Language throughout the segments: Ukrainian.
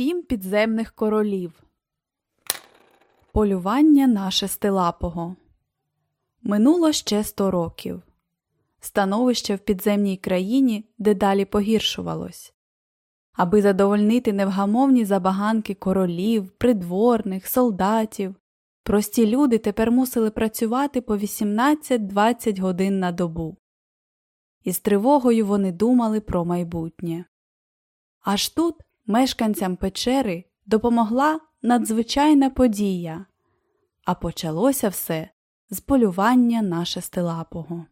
Сім підземних королів. Полювання на шестилапого. Минуло ще сто років. Становище в підземній країні дедалі погіршувалось. Аби задовольнити невгамовні забаганки королів, придворних, солдатів, прості люди тепер мусили працювати по 18-20 годин на добу. І з тривогою вони думали про майбутнє. Аж тут мешканцям печери допомогла надзвичайна подія, а почалося все з полювання на шестилапого.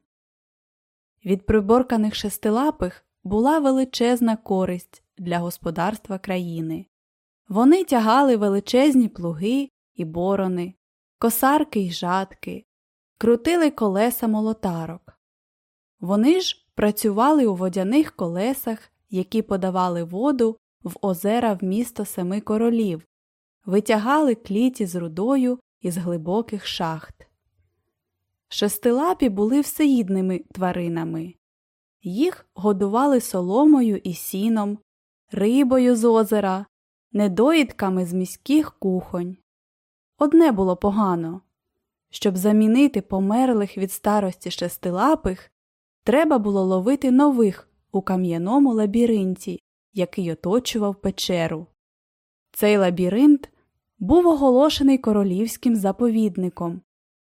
Від приборканих шестилапих була величезна користь для господарства країни. Вони тягали величезні плуги і борони, косарки й жатки, крутили колеса молотарок. Вони ж працювали у водяних колесах, які подавали воду в озера в місто Семи королів, витягали кліті з рудою із глибоких шахт. Шестилапі були всеїдними тваринами. Їх годували соломою і сіном, рибою з озера, недоїдками з міських кухонь. Одне було погано щоб замінити померлих від старості шестилапих, треба було ловити нових у кам'яному лабіринті, який оточував печеру. Цей лабіринт був оголошений королівським заповідником,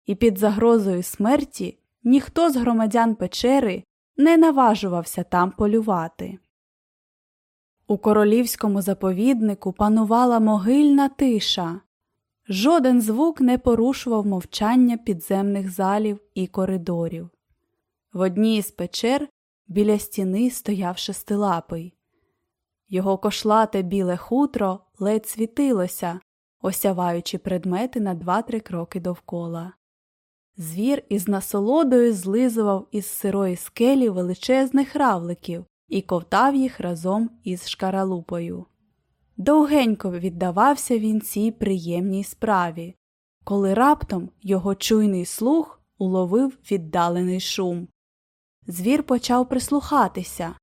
і під загрозою смерті ніхто з громадян печери не наважувався там полювати. У королівському заповіднику панувала могильна тиша. Жоден звук не порушував мовчання підземних залів і коридорів. В одній із печер біля стіни стояв шестилапий. Його кошлате біле хутро ледь світилося, осяваючи предмети на два-три кроки довкола. Звір із насолодою злизував із сирої скелі величезних равликів і ковтав їх разом із шкаралупою. Довгенько віддавався він цій приємній справі, коли раптом його чуйний слух уловив віддалений шум. Звір почав прислухатися.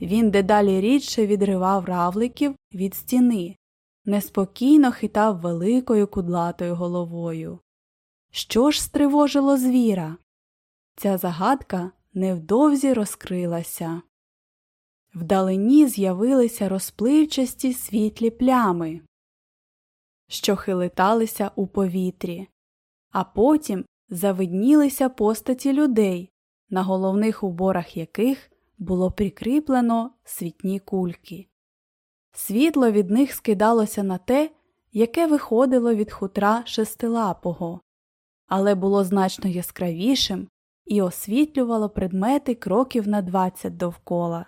Він дедалі рідше відривав равликів від стіни, неспокійно хитав великою кудлатою головою. Що ж стривожило звіра? Ця загадка невдовзі розкрилася. Вдалині з'явилися розпливчасті світлі плями, що хилиталися у повітрі, а потім завиднілися постаті людей, на головних уборах яких було прикріплено світні кульки. Світло від них скидалося на те, яке виходило від хутра шестилапого, але було значно яскравішим і освітлювало предмети кроків на двадцять довкола.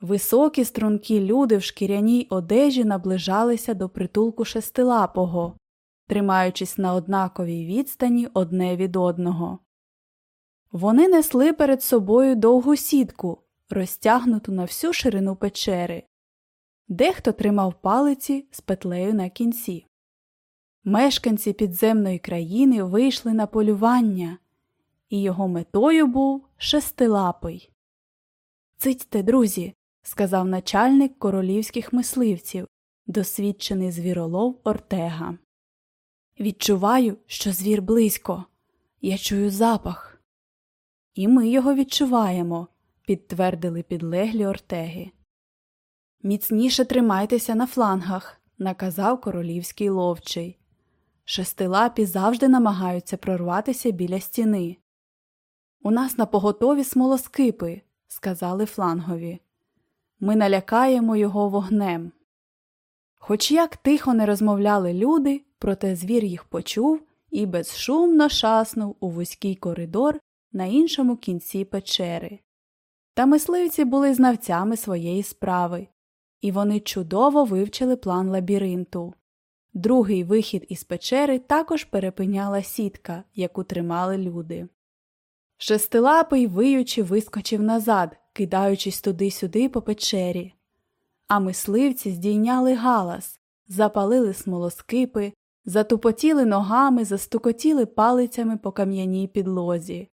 Високі стрункі люди в шкіряній одежі наближалися до притулку шестилапого, тримаючись на однаковій відстані одне від одного. Вони несли перед собою довгу сітку, розтягнуту на всю ширину печери. Дехто тримав палиці з петлею на кінці. Мешканці підземної країни вийшли на полювання, і його метою був шестилапий. Цитьте, друзі, сказав начальник королівських мисливців, досвідчений звіролов Ортега. Відчуваю, що звір близько. Я чую запах. І ми його відчуваємо, підтвердили підлеглі Ортеги. Міцніше тримайтеся на флангах, наказав королівський ловчий. Шестилапі завжди намагаються прорватися біля стіни. У нас на поготові смолоскипи, сказали флангові. Ми налякаємо його вогнем. Хоч як тихо не розмовляли люди, проте звір їх почув і безшумно шаснув у вузький коридор на іншому кінці печери. Та мисливці були знавцями своєї справи, і вони чудово вивчили план лабіринту. Другий вихід із печери також перепиняла сітка, яку тримали люди. Шестилапий виючи вискочив назад, кидаючись туди-сюди по печері. А мисливці здійняли галас, запалили смолоскипи, затупотіли ногами, застукотіли палицями по кам'яній підлозі.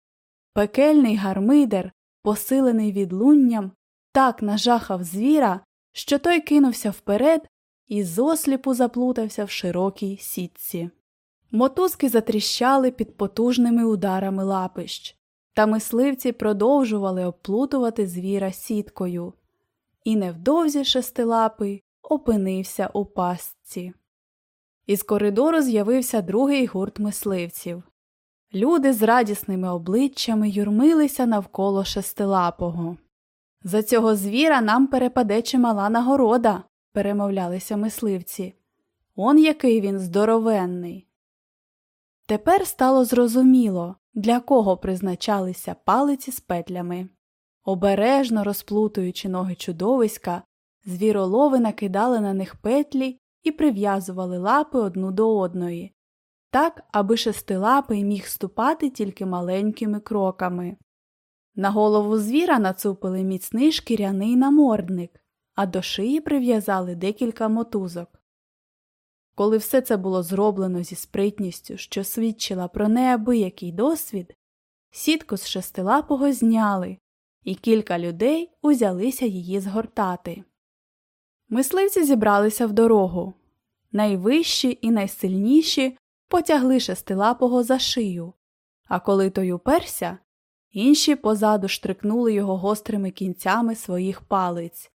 Пекельний гармидер, посилений відлунням, так нажахав звіра, що той кинувся вперед і зосліпу заплутався в широкій сітці. Мотузки затріщали під потужними ударами лапищ, та мисливці продовжували обплутувати звіра сіткою, і невдовзі шестилапий опинився у пастці. Із коридору з'явився другий гурт мисливців. Люди з радісними обличчями юрмилися навколо шестилапого. За цього звіра нам перепаде чимала нагорода, перемовлялися мисливці. Он який він здоровенний. Тепер стало зрозуміло, для кого призначалися палиці з петлями. Обережно розплутуючи ноги чудовиська, звіролови накидали на них петлі і прив'язували лапи одну до одної, так, аби шестилапий міг ступати тільки маленькими кроками. На голову звіра нацупили міцний шкіряний намордник, а до шиї прив'язали декілька мотузок. Коли все це було зроблено зі спритністю, що свідчила про неабиякий досвід, сітку з шестилапого зняли, і кілька людей узялися її згортати. Мисливці зібралися в дорогу. Найвищі і найсильніші потягли шестилапого за шию, а коли той уперся, інші позаду штрикнули його гострими кінцями своїх палиць.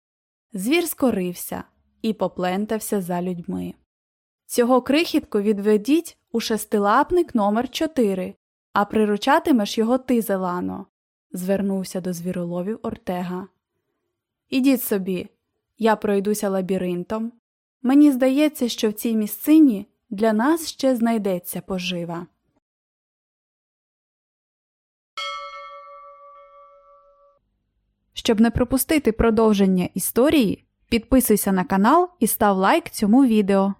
Звір скорився і поплентався за людьми. Цього крихітку відведіть у шестилапник номер 4 а приручатимеш його ти, Зелано, звернувся до звіроловів Ортега. Ідіть собі, я пройдуся лабіринтом. Мені здається, що в цій місцині для нас ще знайдеться пожива. Щоб не пропустити продовження історії, підписуйся на канал і став лайк цьому відео.